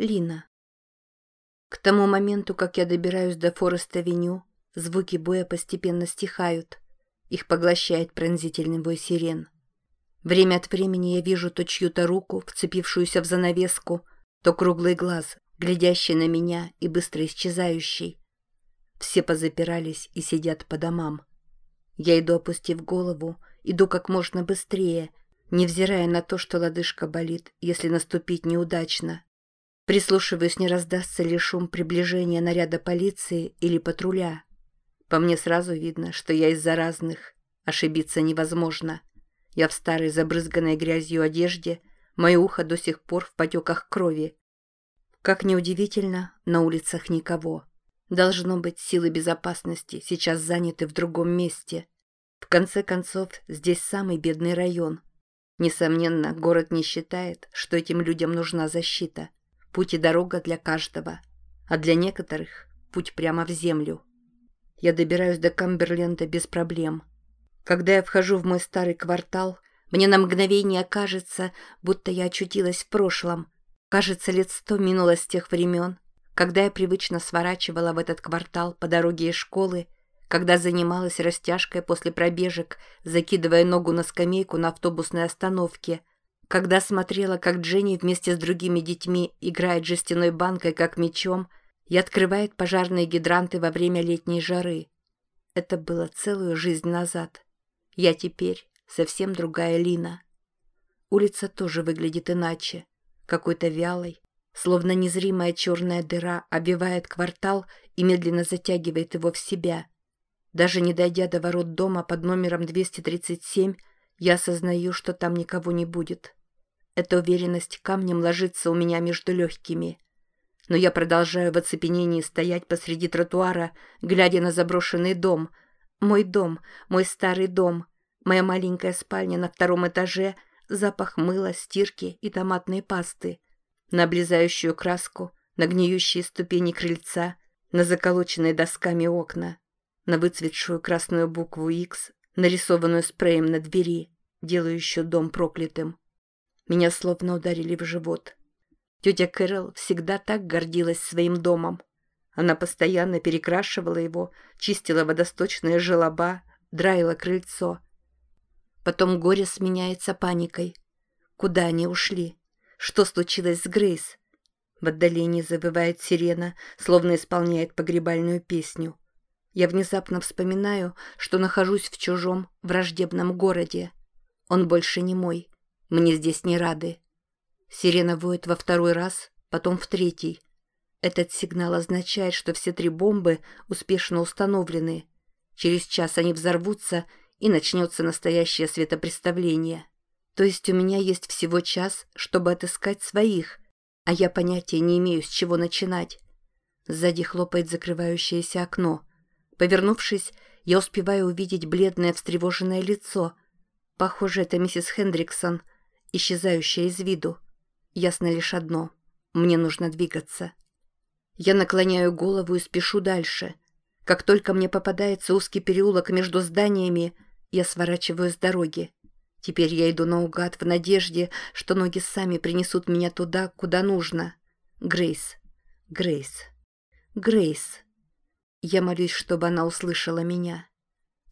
Лина. К тому моменту, как я добираюсь до Форест-авеню, звуки боя постепенно стихают. Их поглощает пронзительный бой сирен. Время от времени я вижу то чью-то руку, вцепившуюся в занавеску, то круглый глаз, глядящий на меня и быстро исчезающий. Все позапирались и сидят по домам. Я иду, опустив голову, иду как можно быстрее, невзирая на то, что лодыжка болит, если наступить неудачно. Прислушиваюсь, не раздастся ли шум приближения наряда полиции или патруля. По мне сразу видно, что я из заразных. Ошибиться невозможно. Я в старой забрызганной грязью одежде, мое ухо до сих пор в потеках крови. Как неудивительно, на улицах никого. Должно быть, силы безопасности сейчас заняты в другом месте. В конце концов, здесь самый бедный район. Несомненно, город не считает, что этим людям нужна защита. Путь и дорога для каждого, а для некоторых – путь прямо в землю. Я добираюсь до Камберленда без проблем. Когда я вхожу в мой старый квартал, мне на мгновение кажется, будто я очутилась в прошлом. Кажется, лет сто минуло с тех времен, когда я привычно сворачивала в этот квартал по дороге из школы, когда занималась растяжкой после пробежек, закидывая ногу на скамейку на автобусной остановке – когда смотрела, как Дженни вместе с другими детьми играет жестяной банкой, как мечом, и открывает пожарные гидранты во время летней жары. Это было целую жизнь назад. Я теперь совсем другая Лина. Улица тоже выглядит иначе, какой-то вялой, словно незримая черная дыра обвивает квартал и медленно затягивает его в себя. Даже не дойдя до ворот дома под номером 237, я осознаю, что там никого не будет. Эта уверенность камнем ложится у меня между легкими. Но я продолжаю в оцепенении стоять посреди тротуара, глядя на заброшенный дом. Мой дом, мой старый дом, моя маленькая спальня на втором этаже, запах мыла, стирки и томатной пасты. На облезающую краску, на гниющие ступени крыльца, на заколоченные досками окна, на выцветшую красную букву X, нарисованную спреем на двери, делающую дом проклятым. Меня словно ударили в живот. Тетя Кэрол всегда так гордилась своим домом. Она постоянно перекрашивала его, чистила водосточные желоба, драила крыльцо. Потом горе сменяется паникой. Куда они ушли? Что случилось с Грейс? В отдалении забывает сирена, словно исполняет погребальную песню. Я внезапно вспоминаю, что нахожусь в чужом, враждебном городе. Он больше не мой. Мне здесь не рады. Сирена воет во второй раз, потом в третий. Этот сигнал означает, что все три бомбы успешно установлены. Через час они взорвутся, и начнется настоящее светопреставление. То есть у меня есть всего час, чтобы отыскать своих, а я понятия не имею, с чего начинать. Сзади хлопает закрывающееся окно. Повернувшись, я успеваю увидеть бледное встревоженное лицо. Похоже, это миссис Хендриксон – исчезающая из виду. Ясно лишь одно — мне нужно двигаться. Я наклоняю голову и спешу дальше. Как только мне попадается узкий переулок между зданиями, я сворачиваю с дороги. Теперь я иду наугад в надежде, что ноги сами принесут меня туда, куда нужно. Грейс. Грейс. Грейс. Я молюсь, чтобы она услышала меня.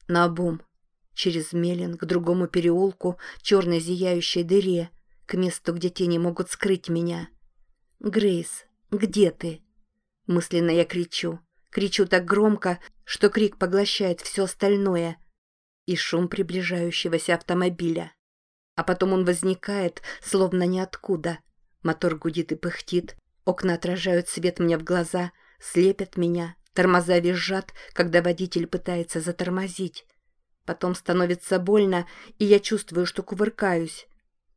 Наобум через Мелин к другому переулку, черной зияющей дыре, к месту, где тени могут скрыть меня. «Грейс, где ты?» Мысленно я кричу. Кричу так громко, что крик поглощает все остальное. И шум приближающегося автомобиля. А потом он возникает, словно ниоткуда. Мотор гудит и пыхтит, окна отражают свет мне в глаза, слепят меня, тормоза визжат, когда водитель пытается затормозить. Потом становится больно, и я чувствую, что кувыркаюсь.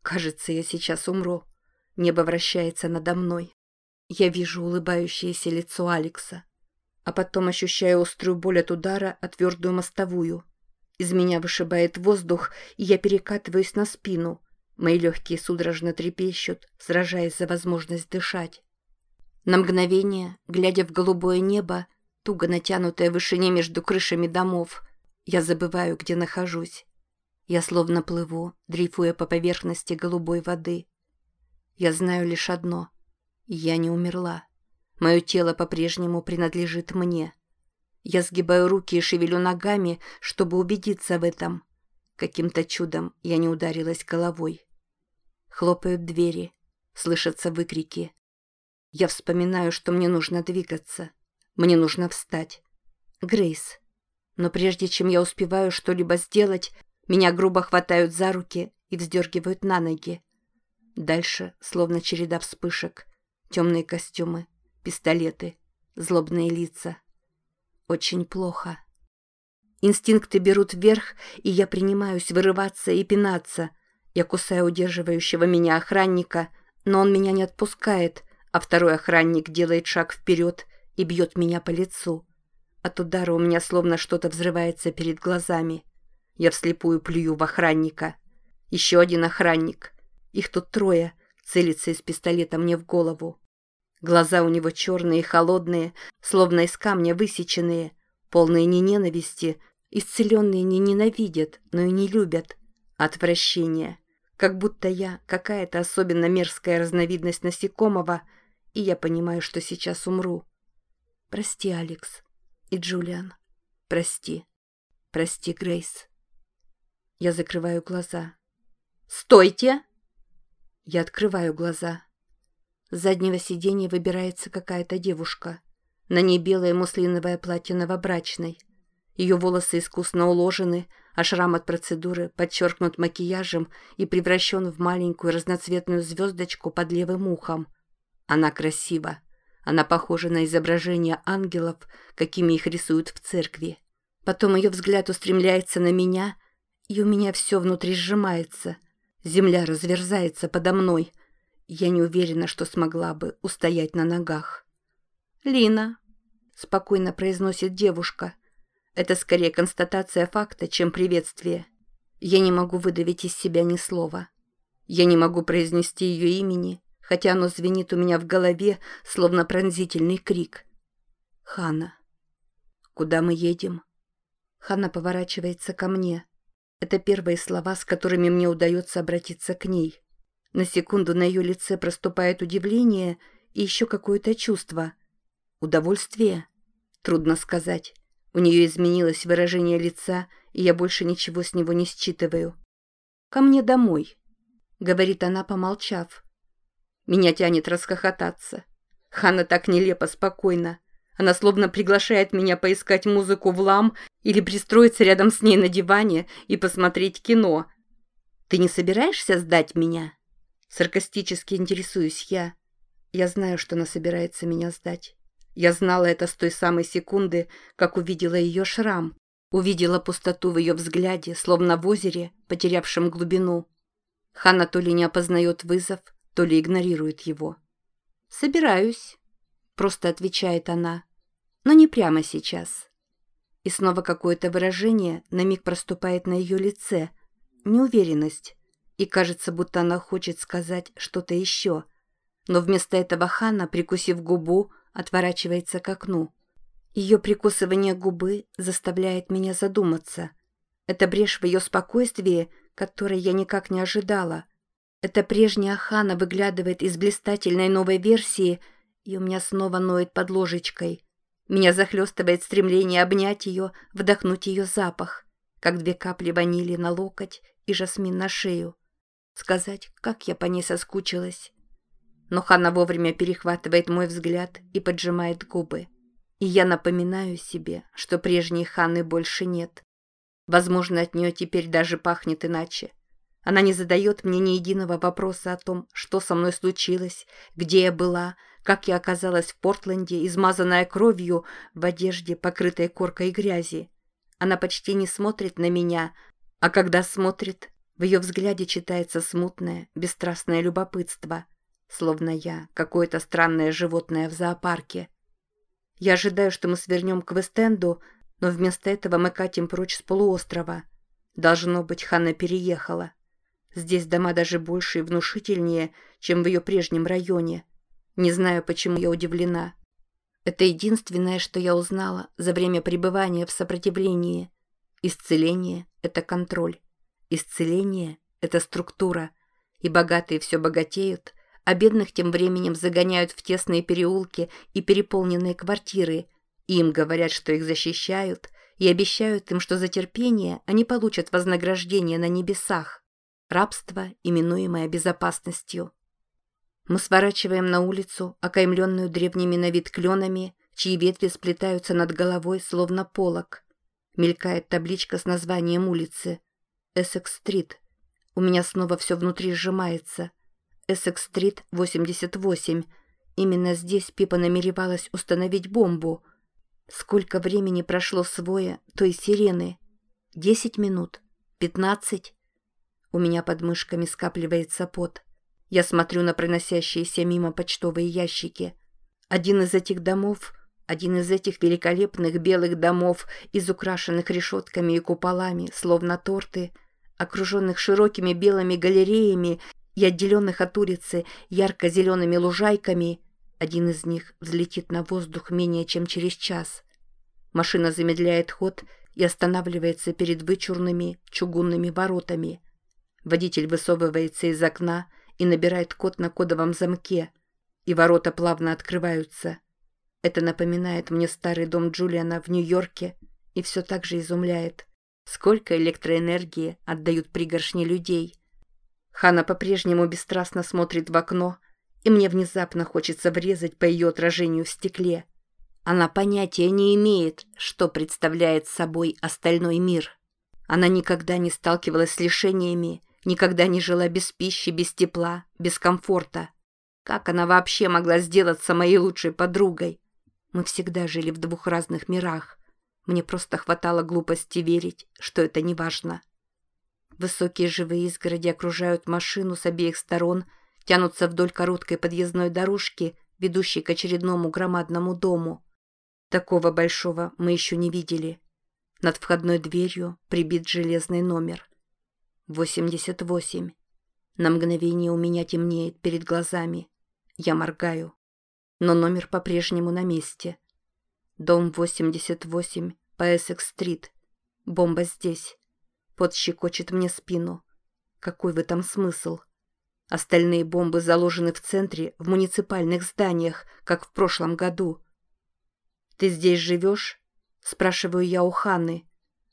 Кажется, я сейчас умру. Небо вращается надо мной. Я вижу улыбающееся лицо Алекса. А потом ощущаю острую боль от удара о твердую мостовую. Из меня вышибает воздух, и я перекатываюсь на спину. Мои легкие судорожно трепещут, сражаясь за возможность дышать. На мгновение, глядя в голубое небо, туго натянутое в вышине между крышами домов, я забываю, где нахожусь. Я словно плыву, дрейфуя по поверхности голубой воды. Я знаю лишь одно. Я не умерла. Мое тело по-прежнему принадлежит мне. Я сгибаю руки и шевелю ногами, чтобы убедиться в этом. Каким-то чудом я не ударилась головой. Хлопают двери, слышатся выкрики. Я вспоминаю, что мне нужно двигаться. Мне нужно встать. Грейс. Но прежде чем я успеваю что-либо сделать, меня грубо хватают за руки и вздергивают на ноги. Дальше, словно череда вспышек, темные костюмы, пистолеты, злобные лица. Очень плохо. Инстинкты берут вверх, и я принимаюсь вырываться и пинаться. Я кусаю удерживающего меня охранника, но он меня не отпускает, а второй охранник делает шаг вперед и бьет меня по лицу. От удара у меня словно что-то взрывается перед глазами. Я вслепую плюю в охранника. Еще один охранник. Их тут трое, целится из пистолета мне в голову. Глаза у него черные и холодные, словно из камня высеченные, полные не ненависти, исцеленные не ненавидят, но и не любят. Отвращение. Как будто я какая-то особенно мерзкая разновидность насекомого, и я понимаю, что сейчас умру. Прости, Алекс. И Джулиан. Прости. Прости, Грейс. Я закрываю глаза. «Стойте!» Я открываю глаза. С заднего сиденья выбирается какая-то девушка. На ней белое муслиновое платье новобрачной. Ее волосы искусно уложены, а шрам от процедуры подчеркнут макияжем и превращен в маленькую разноцветную звездочку под левым ухом. Она красива. Она похожа на изображения ангелов, какими их рисуют в церкви. Потом ее взгляд устремляется на меня, и у меня все внутри сжимается. Земля разверзается подо мной. Я не уверена, что смогла бы устоять на ногах. «Лина», — спокойно произносит девушка. Это скорее констатация факта, чем приветствие. Я не могу выдавить из себя ни слова. Я не могу произнести ее имени, хотя оно звенит у меня в голове, словно пронзительный крик. Хана. Куда мы едем? Хана поворачивается ко мне. Это первые слова, с которыми мне удается обратиться к ней. На секунду на ее лице проступает удивление и еще какое-то чувство. Удовольствие? Трудно сказать. У нее изменилось выражение лица, и я больше ничего с него не считываю. «Ко мне домой», — говорит она, помолчав. Меня тянет расхохотаться. Ханна так нелепо спокойна. Она словно приглашает меня поискать музыку в лам или пристроиться рядом с ней на диване и посмотреть кино. «Ты не собираешься сдать меня?» Саркастически интересуюсь я. Я знаю, что она собирается меня сдать. Я знала это с той самой секунды, как увидела ее шрам. Увидела пустоту в ее взгляде, словно в озере, потерявшем глубину. Ханна то ли не опознает вызов, то ли игнорирует его. «Собираюсь», — просто отвечает она, — «но не прямо сейчас». И снова какое-то выражение на миг проступает на ее лице, неуверенность, и кажется, будто она хочет сказать что-то еще. Но вместо этого Ханна, прикусив губу, отворачивается к окну. Ее прикусывание губы заставляет меня задуматься. Это брешь в ее спокойствии, которой я никак не ожидала. Эта прежняя Хана выглядывает из блистательной новой версии, и у меня снова ноет под ложечкой. Меня захлестывает стремление обнять ее, вдохнуть ее запах, как две капли ванили на локоть и жасмин на шею. Сказать, как я по ней соскучилась. Но Хана вовремя перехватывает мой взгляд и поджимает губы. И я напоминаю себе, что прежней Ханы больше нет. Возможно, от нее теперь даже пахнет иначе. Она не задает мне ни единого вопроса о том, что со мной случилось, где я была, как я оказалась в Портленде, измазанная кровью, в одежде, покрытой коркой грязи. Она почти не смотрит на меня, а когда смотрит, в ее взгляде читается смутное, бесстрастное любопытство, словно я какое-то странное животное в зоопарке. Я ожидаю, что мы свернем к Вестенду, но вместо этого мы катим прочь с полуострова. Должно быть, Ханна переехала. Здесь дома даже больше и внушительнее, чем в ее прежнем районе. Не знаю, почему я удивлена. Это единственное, что я узнала за время пребывания в сопротивлении. Исцеление – это контроль. Исцеление – это структура. И богатые все богатеют, а бедных тем временем загоняют в тесные переулки и переполненные квартиры. И им говорят, что их защищают, и обещают им, что за терпение они получат вознаграждение на небесах. Рабство, именуемое безопасностью. Мы сворачиваем на улицу, окаймленную древними на вид кленами, чьи ветви сплетаются над головой, словно полог. Мелькает табличка с названием улицы. Эссекс-стрит. У меня снова все внутри сжимается. Эссекс-стрит, 88. Именно здесь Пипа намеревалась установить бомбу. Сколько времени прошло с воя той сирены? Десять минут? Пятнадцать? У меня под мышками скапливается пот. Я смотрю на проносящиеся мимо почтовые ящики. Один из этих домов, один из этих великолепных белых домов, из украшенных решетками и куполами, словно торты, окруженных широкими белыми галереями и отделенных от улицы ярко-зелеными лужайками, один из них взлетит на воздух менее чем через час. Машина замедляет ход и останавливается перед вычурными чугунными воротами. Водитель высовывается из окна и набирает код на кодовом замке, и ворота плавно открываются. Это напоминает мне старый дом Джулиана в Нью-Йорке и все так же изумляет, сколько электроэнергии отдают пригоршни людей. Хана по-прежнему бесстрастно смотрит в окно, и мне внезапно хочется врезать по ее отражению в стекле. Она понятия не имеет, что представляет собой остальной мир. Она никогда не сталкивалась с лишениями, Никогда не жила без пищи, без тепла, без комфорта. Как она вообще могла сделаться моей лучшей подругой? Мы всегда жили в двух разных мирах. Мне просто хватало глупости верить, что это не важно. Высокие живые изгороди окружают машину с обеих сторон, тянутся вдоль короткой подъездной дорожки, ведущей к очередному громадному дому. Такого большого мы еще не видели. Над входной дверью прибит железный номер. 88. На мгновение у меня темнеет перед глазами. Я моргаю. Но номер по-прежнему на месте. Дом 88 по Эссекс-стрит. Бомба здесь. Пот щекочет мне спину. Какой в этом смысл? Остальные бомбы заложены в центре, в муниципальных зданиях, как в прошлом году. «Ты здесь живешь?» – спрашиваю я у Ханны.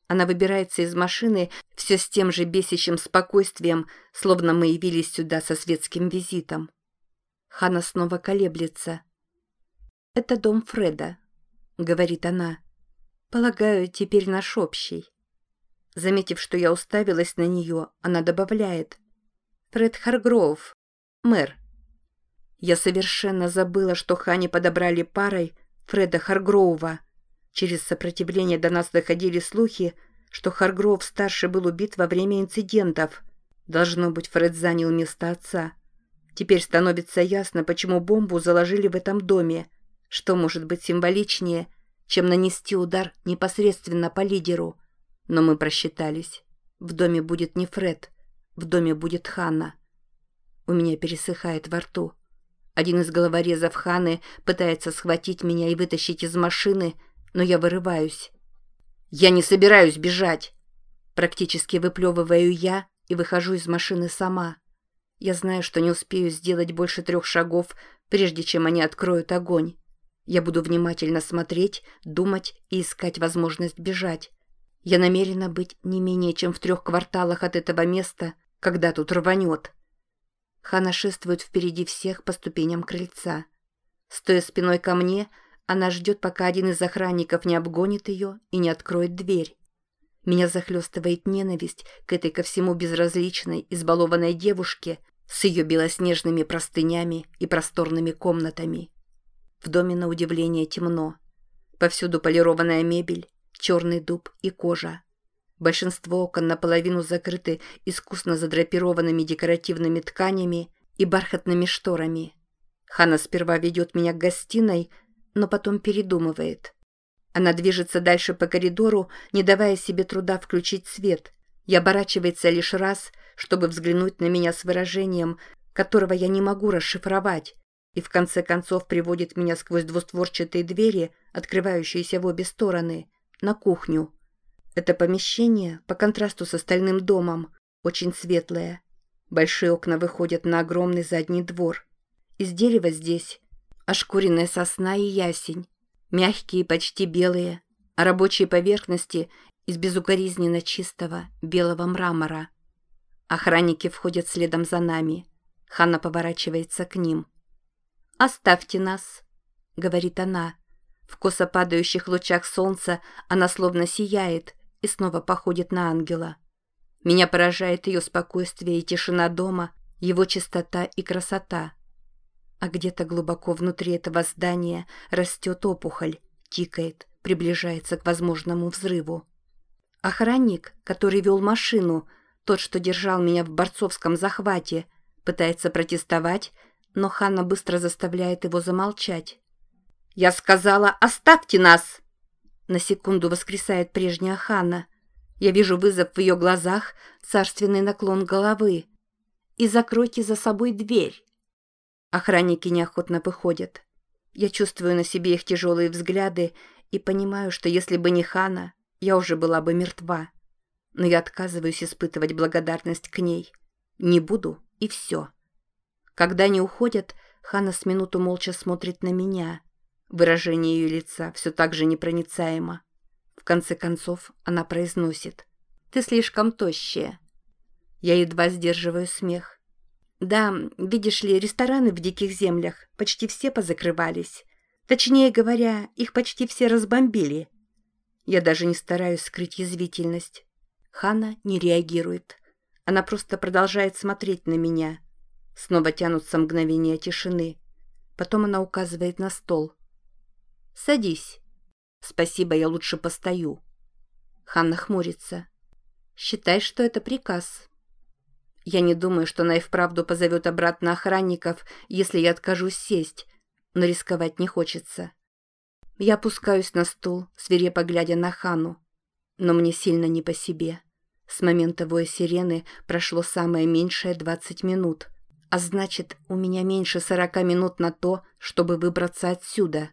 Она выбирается из машины все с тем же бесящим спокойствием, словно мы явились сюда со светским визитом. Хана снова колеблется. «Это дом Фреда», — говорит она. «Полагаю, теперь наш общий». Заметив, что я уставилась на нее, она добавляет. «Фред Харгроув, мэр». Я совершенно забыла, что Хане подобрали парой Фреда Харгроува — Через сопротивление до нас доходили слухи, что Харгров-старший был убит во время инцидентов. Должно быть, Фред занял место отца. Теперь становится ясно, почему бомбу заложили в этом доме. Что может быть символичнее, чем нанести удар непосредственно по лидеру? Но мы просчитались. В доме будет не Фред, в доме будет Ханна. У меня пересыхает во рту. Один из головорезов Ханы пытается схватить меня и вытащить из машины – но я вырываюсь. «Я не собираюсь бежать!» Практически выплевываю я и выхожу из машины сама. Я знаю, что не успею сделать больше трех шагов, прежде чем они откроют огонь. Я буду внимательно смотреть, думать и искать возможность бежать. Я намерена быть не менее чем в трех кварталах от этого места, когда тут рванет. Хана шествует впереди всех по ступеням крыльца. Стоя спиной ко мне, она ждет, пока один из охранников не обгонит ее и не откроет дверь. Меня захлестывает ненависть к этой ко всему безразличной, избалованной девушке с ее белоснежными простынями и просторными комнатами. В доме на удивление темно. Повсюду полированная мебель, черный дуб и кожа. Большинство окон наполовину закрыты искусно задрапированными декоративными тканями и бархатными шторами. Хана сперва ведет меня к гостиной, но потом передумывает. Она движется дальше по коридору, не давая себе труда включить свет, и оборачивается лишь раз, чтобы взглянуть на меня с выражением, которого я не могу расшифровать, и в конце концов приводит меня сквозь двустворчатые двери, открывающиеся в обе стороны, на кухню. Это помещение, по контрасту с остальным домом, очень светлое. Большие окна выходят на огромный задний двор. Из дерева здесь ошкуренная сосна и ясень, мягкие, почти белые, а рабочие поверхности из безукоризненно чистого белого мрамора. Охранники входят следом за нами. Ханна поворачивается к ним. «Оставьте нас», — говорит она. В косо падающих лучах солнца она словно сияет и снова походит на ангела. Меня поражает ее спокойствие и тишина дома, его чистота и красота. А где-то глубоко внутри этого здания растет опухоль, тикает, приближается к возможному взрыву. Охранник, который вел машину, тот, что держал меня в борцовском захвате, пытается протестовать, но Ханна быстро заставляет его замолчать. «Я сказала, оставьте нас!» На секунду воскресает прежняя Ханна. Я вижу вызов в ее глазах, царственный наклон головы. «И закройте за собой дверь!» Охранники неохотно выходят. Я чувствую на себе их тяжелые взгляды и понимаю, что если бы не Хана, я уже была бы мертва. Но я отказываюсь испытывать благодарность к ней. Не буду, и все. Когда они уходят, Хана с минуту молча смотрит на меня. Выражение ее лица все так же непроницаемо. В конце концов она произносит. «Ты слишком тощая». Я едва сдерживаю смех. Да, видишь ли, рестораны в диких землях почти все позакрывались. Точнее говоря, их почти все разбомбили. Я даже не стараюсь скрыть язвительность. Хана не реагирует. Она просто продолжает смотреть на меня. Снова тянутся мгновения тишины. Потом она указывает на стол. «Садись». «Спасибо, я лучше постою». Ханна хмурится. «Считай, что это приказ». Я не думаю, что она и вправду позовет обратно охранников, если я откажусь сесть, но рисковать не хочется. Я опускаюсь на стул, свирепо глядя на Хану, но мне сильно не по себе. С момента воя сирены прошло самое меньшее 20 минут, а значит, у меня меньше 40 минут на то, чтобы выбраться отсюда.